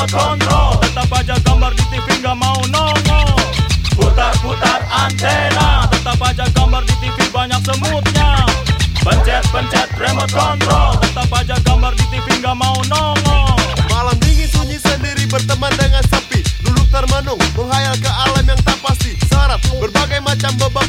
remote control. Tetap aja gambar di TV nggak mau nongol. Putar-putar antena. Tetap aja gambar di TV banyak semutnya. Pencet-pencet remote control. Tetap aja gambar di TV nggak mau nongol. Malam dingin sunyi sendiri berteman dengan sepi Duduk termenung, menghayal ke alam yang tak pasti. Syarat berbagai macam beban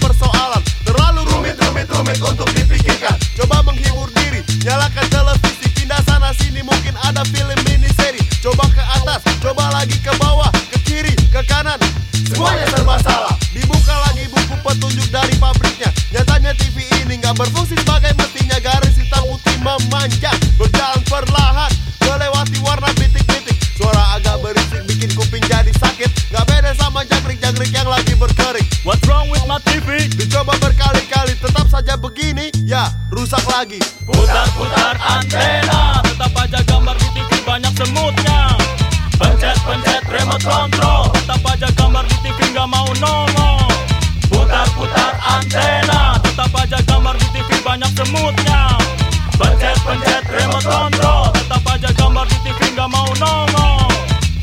petunjuk dari pabriknya. Nyatanya TV ini nggak berfungsi sebagai mestinya Garis hitam putih memanjang Berjalan perlahan Melewati warna bintik-bintik Suara agak berisik bikin kuping jadi sakit. Gak beda sama jangkrik-jangkrik yang lagi berkering. What's wrong with my TV? Dicoba berkali-kali tetap saja begini. Ya rusak lagi. Putar-putar antena. Tetap aja gambar di TV banyak semutnya. Pencet-pencet remote control. Tetap aja gambar di TV nggak mau nongol Putar-putar antena. Tetap aja gambar di TV banyak semutnya. Pencet-pencet remote control. Tetap aja gambar di TV nggak mau nongol.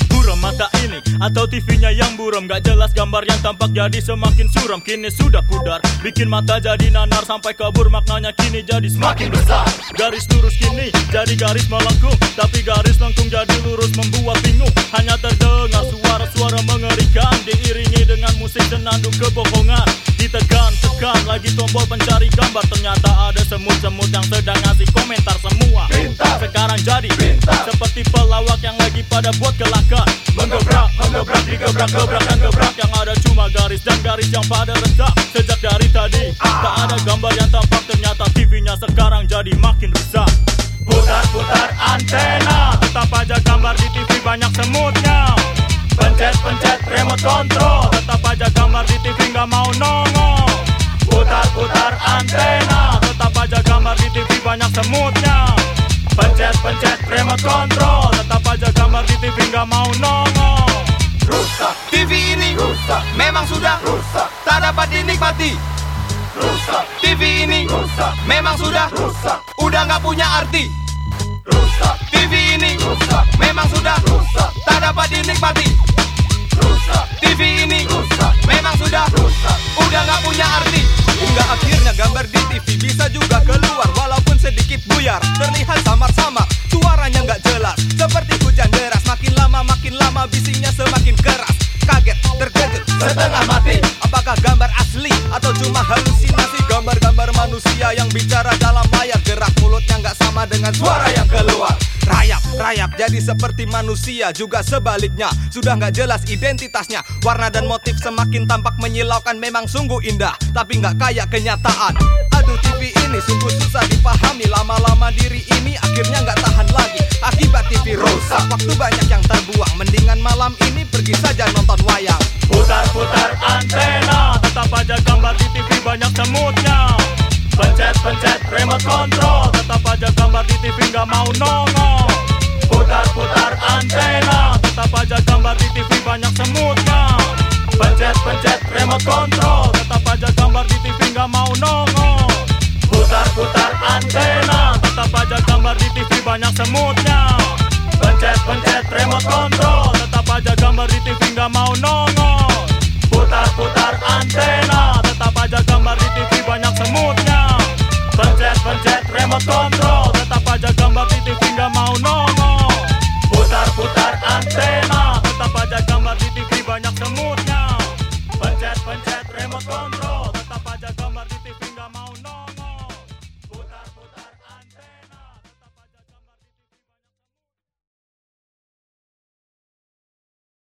Buram mata ini atau TV-nya yang buram. Gak jelas gambar yang tampak jadi semakin suram. Kini sudah pudar Bikin mata jadi nanar Sampai kabur. Maknanya kini jadi semakin besar. Garis lurus kini jadi garis melengkung. Tapi garis lengkung jadi lurus membuat bingung. Hanya terdengar suara-suara mengerikan. Diiringi dengan musik senandung kebohongan Ditekan-tekan lagi tombol pencari gambar. Ternyata ada semut-semut yang sedang ngasih komentar semua. Sekarang jadi Seperti pelawak yang lagi pada buat kelakar Menggebrak, menggebrak, digebrak, gebrak dan gebrak. Yang ada cuma garis dan garis yang pada retak. Sejak dari tadi Tak ada gambar yang tampak. Ternyata TV-nya sekarang jadi makin rusak. Putar-putar antena. Tetap aja gambar di TV banyak semutnya. Pencet-pencet remote control. Tetap aja gambar di TV nggak mau nongol Putar-putar antena. Tetap aja gambar di TV banyak semutnya. Pencet-pencet remote control. Tetap aja gambar di TV nggak mau nongol. Rusak, TV ini rusak, memang sudah rusak, tak dapat dinikmati. Rusak, TV ini rusak, memang sudah rusak, udah nggak punya arti. Rusak, TV ini rusak, memang sudah rusak, tak dapat dinikmati juga keluar Walaupun sedikit buyar, terlihat samar-samar Suaranya nggak jelas, seperti hujan deras Makin lama makin lama bisinya semakin keras. Kaget, terkejut, setengah mati. Apakah gambar asli atau cuma halusinasi? Gambar-gambar manusia yang bicara dalam layar Gerak mulutnya nggak sama dengan suara yang keluar. Rayap, rayap jadi seperti manusia Juga sebaliknya, sudah nggak jelas identitasnya Warna dan motif semakin tampak menyilaukan Memang sungguh indah, tapi nggak kayak kenyataan. Aduh Diri ini akhirnya nggak tahan lagi. Akibat TV rusak, waktu banyak yang terbuang. Mendingan malam ini pergi saja nonton wayang. Putar-putar antena Tetap aja gambar di TV banyak semutnya. Pencet-pencet remote control Tetap aja gambar di TV nggak mau nongol. Putar-putar antena Tetap aja gambar di TV banyak semutnya. Pencet-pencet remote-nya Pencet-pencet remote control Tetap aja gambar di TV nggak mau nongol Putar-putar antena Tetap aja gambar di TV banyak semutnya Pencet-pencet remote control.